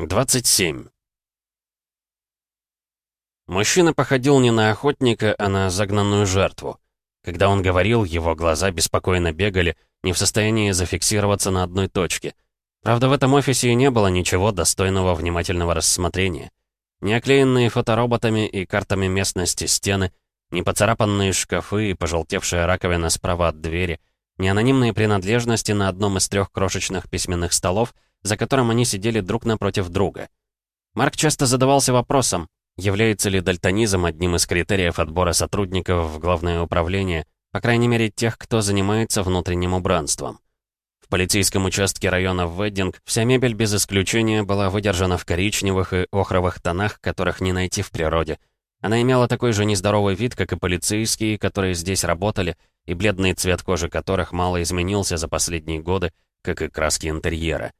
27. Мужчина походил не на охотника, а на загнанную жертву. Когда он говорил, его глаза беспокойно бегали, не в состоянии зафиксироваться на одной точке. Правда, в этом офисе и не было ничего достойного внимательного рассмотрения. Не оклеенные фотороботами и картами местности стены, не поцарапанные шкафы и пожелтевшая раковина справа от двери, не анонимные принадлежности на одном из трех крошечных письменных столов — за которым они сидели друг напротив друга. Марк часто задавался вопросом, является ли дальтонизм одним из критериев отбора сотрудников в главное управление, по крайней мере тех, кто занимается внутренним убранством. В полицейском участке района Веддинг вся мебель без исключения была выдержана в коричневых и охровых тонах, которых не найти в природе. Она имела такой же нездоровый вид, как и полицейские, которые здесь работали, и бледный цвет кожи которых мало изменился за последние годы, как и краски интерьера.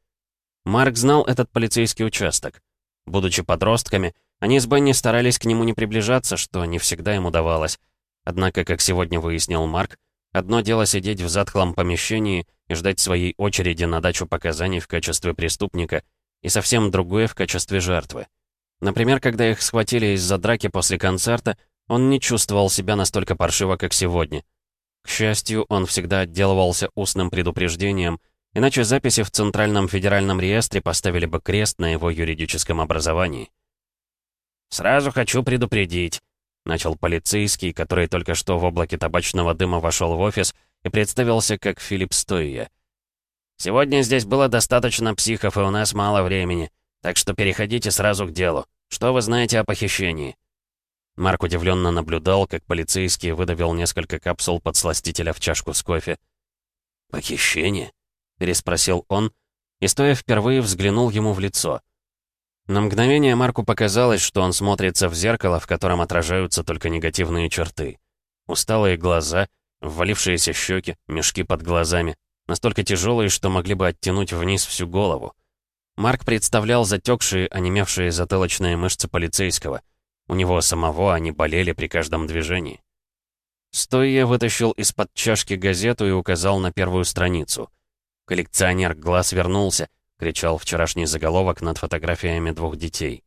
Марк знал этот полицейский участок. Будучи подростками, они с Бенни старались к нему не приближаться, что не всегда им удавалось. Однако, как сегодня выяснил Марк, одно дело сидеть в затхлом помещении и ждать своей очереди на дачу показаний в качестве преступника, и совсем другое в качестве жертвы. Например, когда их схватили из-за драки после концерта, он не чувствовал себя настолько паршиво, как сегодня. К счастью, он всегда отделывался устным предупреждением — Иначе записи в Центральном федеральном реестре поставили бы крест на его юридическом образовании. «Сразу хочу предупредить», — начал полицейский, который только что в облаке табачного дыма вошел в офис и представился как Филипп Стойя. «Сегодня здесь было достаточно психов, и у нас мало времени, так что переходите сразу к делу. Что вы знаете о похищении?» Марк удивленно наблюдал, как полицейский выдавил несколько капсул подсластителя в чашку с кофе. «Похищение?» — переспросил он, и, стоя впервые, взглянул ему в лицо. На мгновение Марку показалось, что он смотрится в зеркало, в котором отражаются только негативные черты. Усталые глаза, ввалившиеся щеки, мешки под глазами, настолько тяжелые, что могли бы оттянуть вниз всю голову. Марк представлял затекшие, онемевшие затылочные мышцы полицейского. У него самого они болели при каждом движении. Стоя вытащил из-под чашки газету и указал на первую страницу — «Коллекционер глаз вернулся!» — кричал вчерашний заголовок над фотографиями двух детей.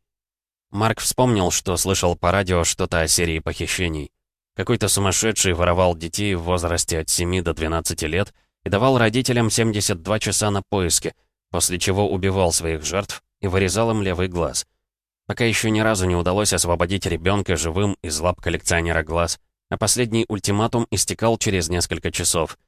Марк вспомнил, что слышал по радио что-то о серии похищений. Какой-то сумасшедший воровал детей в возрасте от 7 до 12 лет и давал родителям 72 часа на поиски, после чего убивал своих жертв и вырезал им левый глаз. Пока еще ни разу не удалось освободить ребенка живым из лап коллекционера глаз, а последний ультиматум истекал через несколько часов —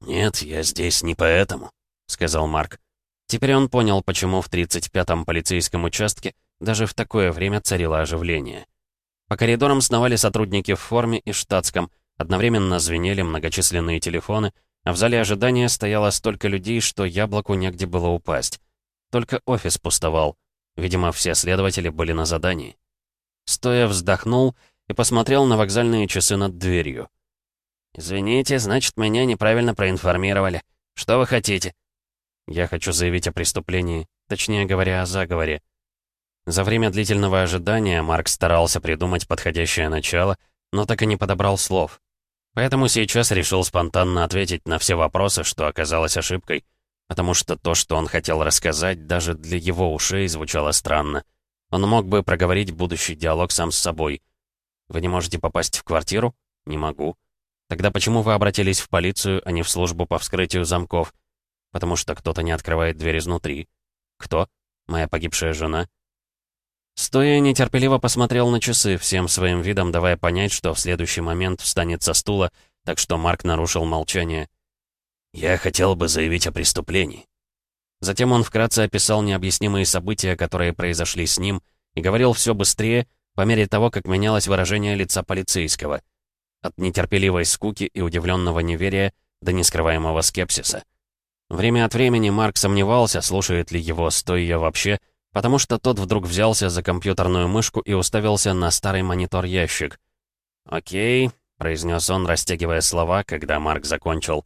«Нет, я здесь не поэтому», — сказал Марк. Теперь он понял, почему в 35-м полицейском участке даже в такое время царило оживление. По коридорам сновали сотрудники в форме и штатском, одновременно звенели многочисленные телефоны, а в зале ожидания стояло столько людей, что яблоку негде было упасть. Только офис пустовал. Видимо, все следователи были на задании. Стоя вздохнул и посмотрел на вокзальные часы над дверью. «Извините, значит, меня неправильно проинформировали. Что вы хотите?» «Я хочу заявить о преступлении, точнее говоря, о заговоре». За время длительного ожидания Марк старался придумать подходящее начало, но так и не подобрал слов. Поэтому сейчас решил спонтанно ответить на все вопросы, что оказалось ошибкой, потому что то, что он хотел рассказать, даже для его ушей звучало странно. Он мог бы проговорить будущий диалог сам с собой. «Вы не можете попасть в квартиру?» «Не могу». Тогда почему вы обратились в полицию, а не в службу по вскрытию замков? Потому что кто-то не открывает дверь изнутри. Кто? Моя погибшая жена? Стоя нетерпеливо посмотрел на часы, всем своим видом давая понять, что в следующий момент встанет со стула, так что Марк нарушил молчание. «Я хотел бы заявить о преступлении». Затем он вкратце описал необъяснимые события, которые произошли с ним, и говорил все быстрее, по мере того, как менялось выражение лица полицейского — от нетерпеливой скуки и удивленного неверия до нескрываемого скепсиса. Время от времени Марк сомневался, слушает ли его стоя вообще, потому что тот вдруг взялся за компьютерную мышку и уставился на старый монитор-ящик. «Окей», — произнес он, растягивая слова, когда Марк закончил.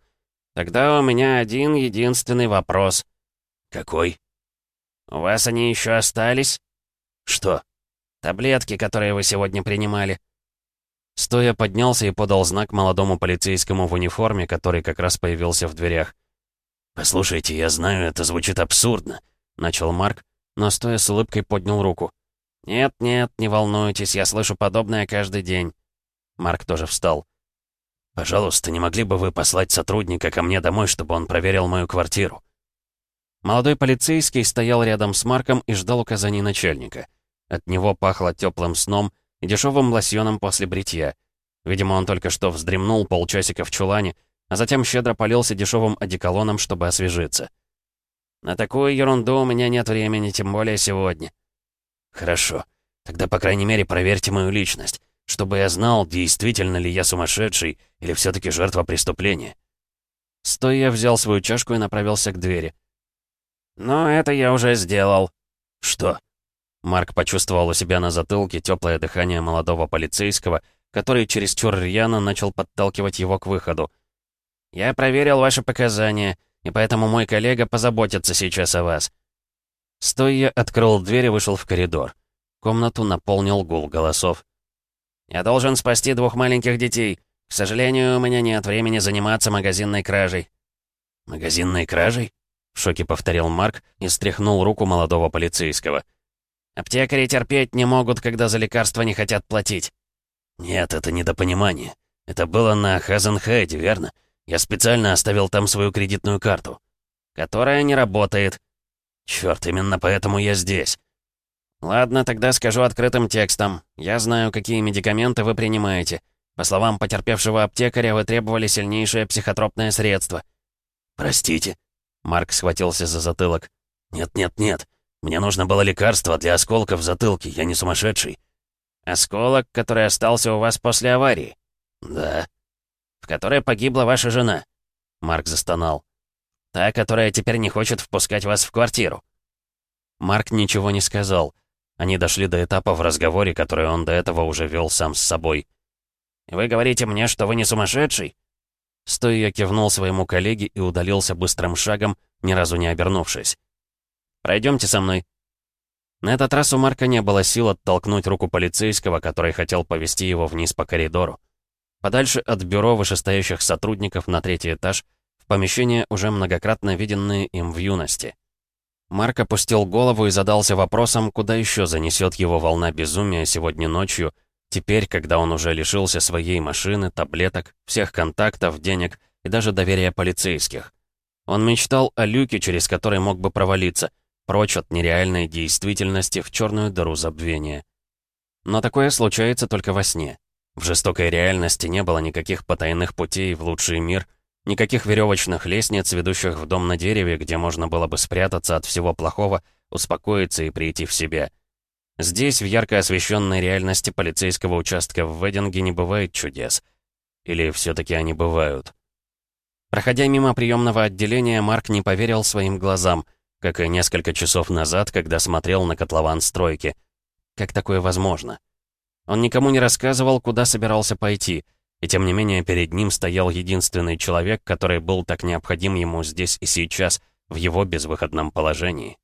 «Тогда у меня один единственный вопрос». «Какой?» «У вас они еще остались?» «Что?» «Таблетки, которые вы сегодня принимали». Стоя поднялся и подал знак молодому полицейскому в униформе, который как раз появился в дверях. «Послушайте, я знаю, это звучит абсурдно», — начал Марк, но стоя с улыбкой поднял руку. «Нет, нет, не волнуйтесь, я слышу подобное каждый день». Марк тоже встал. «Пожалуйста, не могли бы вы послать сотрудника ко мне домой, чтобы он проверил мою квартиру?» Молодой полицейский стоял рядом с Марком и ждал указаний начальника. От него пахло теплым сном дешевым лосьоном после бритья. Видимо, он только что вздремнул полчасика в чулане, а затем щедро полился дешевым одеколоном, чтобы освежиться. «На такую ерунду у меня нет времени, тем более сегодня». «Хорошо. Тогда, по крайней мере, проверьте мою личность, чтобы я знал, действительно ли я сумасшедший или все таки жертва преступления». Стоя, я взял свою чашку и направился к двери. «Ну, это я уже сделал». «Что?» Марк почувствовал у себя на затылке теплое дыхание молодого полицейского, который чересчур рьяно начал подталкивать его к выходу. «Я проверил ваши показания, и поэтому мой коллега позаботится сейчас о вас». Стоя открыл дверь и вышел в коридор. Комнату наполнил гул голосов. «Я должен спасти двух маленьких детей. К сожалению, у меня нет времени заниматься магазинной кражей». «Магазинной кражей?» — в шоке повторил Марк и стряхнул руку молодого полицейского. «Аптекари терпеть не могут, когда за лекарства не хотят платить». «Нет, это недопонимание. Это было на Хазенхейде, верно? Я специально оставил там свою кредитную карту». «Которая не работает». «Чёрт, именно поэтому я здесь». «Ладно, тогда скажу открытым текстом. Я знаю, какие медикаменты вы принимаете. По словам потерпевшего аптекаря, вы требовали сильнейшее психотропное средство». «Простите?» Марк схватился за затылок. «Нет-нет-нет. Мне нужно было лекарство для осколка в затылке. Я не сумасшедший». «Осколок, который остался у вас после аварии?» «Да». «В которой погибла ваша жена?» Марк застонал. «Та, которая теперь не хочет впускать вас в квартиру». Марк ничего не сказал. Они дошли до этапа в разговоре, который он до этого уже вел сам с собой. «Вы говорите мне, что вы не сумасшедший?» Стоя кивнул своему коллеге и удалился быстрым шагом, ни разу не обернувшись. «Пройдемте со мной». На этот раз у Марка не было сил оттолкнуть руку полицейского, который хотел повести его вниз по коридору. Подальше от бюро вышестоящих сотрудников на третий этаж, в помещение, уже многократно виденные им в юности. Марк опустил голову и задался вопросом, куда еще занесет его волна безумия сегодня ночью, теперь, когда он уже лишился своей машины, таблеток, всех контактов, денег и даже доверия полицейских. Он мечтал о люке, через который мог бы провалиться, прочь от нереальной действительности в черную дыру забвения. Но такое случается только во сне. В жестокой реальности не было никаких потайных путей в лучший мир, никаких веревочных лестниц, ведущих в дом на дереве, где можно было бы спрятаться от всего плохого, успокоиться и прийти в себя. Здесь, в ярко освещенной реальности полицейского участка в Вединге, не бывает чудес. Или все таки они бывают? Проходя мимо приемного отделения, Марк не поверил своим глазам — как и несколько часов назад, когда смотрел на котлован стройки. Как такое возможно? Он никому не рассказывал, куда собирался пойти, и тем не менее перед ним стоял единственный человек, который был так необходим ему здесь и сейчас, в его безвыходном положении.